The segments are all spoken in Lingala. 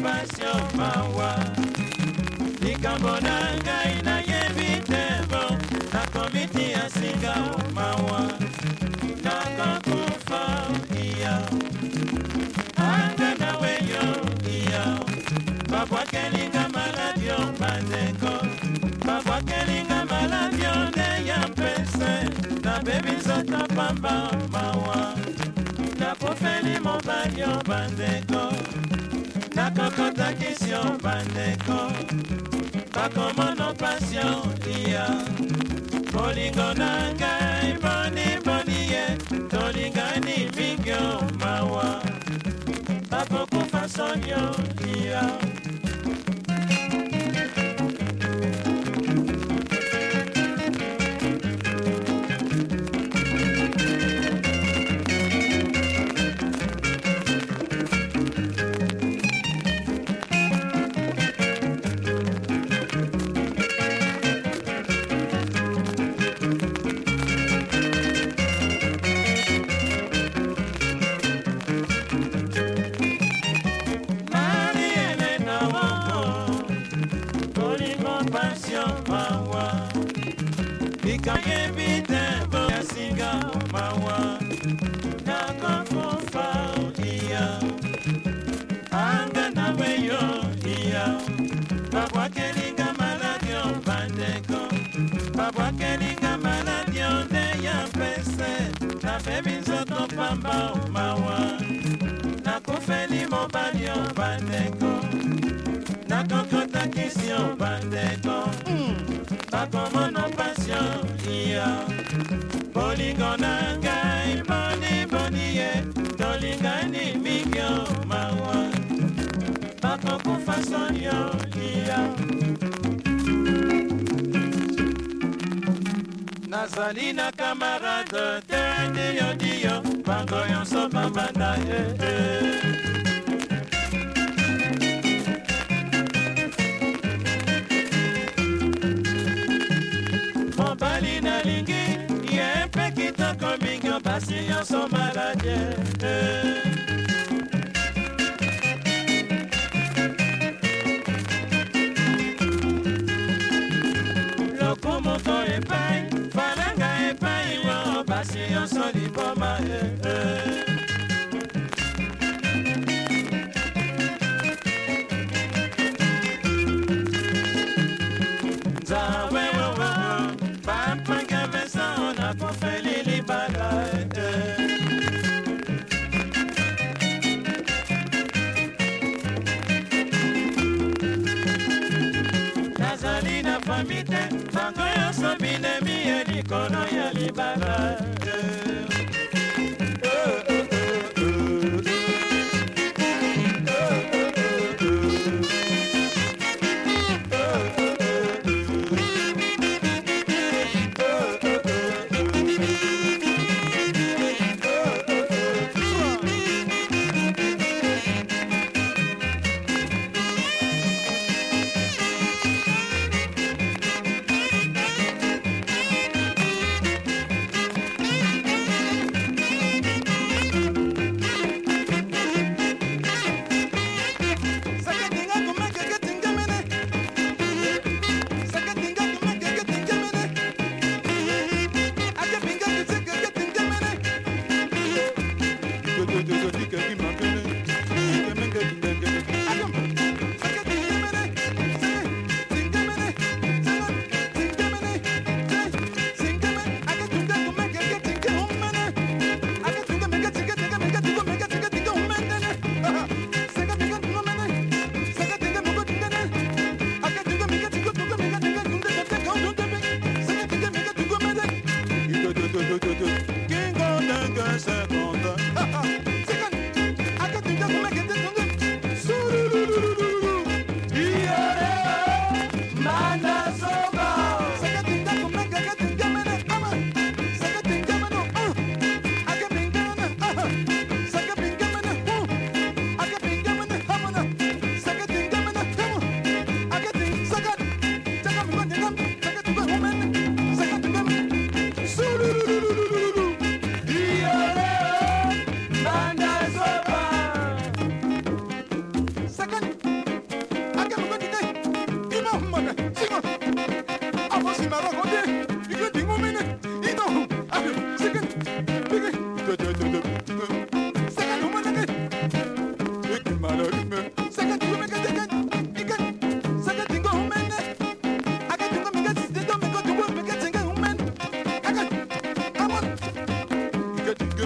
mpasi mawa likambo na ngai nayebi tebo nakomiti ya singa mawa nakokufa iya anga na weyo iya babwakelinga maladio bandeko babwakelinga maladio nde ya mpese nabebizota pamba mawa nakofeli mobali yo bandeko bakokotakisi yo bandeko bakomona mpasi yo lia bolingo na ngai boniboni ye tolingani mingi yo mawa bakokufa soni yo lia mission mawa bikange bitembo ya singa mawa nakokofa iya anga na weyo iya babwakelinga maladio bandeko babwakelinga maladio nde ya mpese napebi nzoto pamba mawa bolingo na ngai boni boni ye tolingani mingi o mawa bakokufa soni olia nazali na kamarade te diyo diyo bango nyonso babanda ye eh, eh. èèyàn sọ famite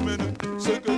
of it.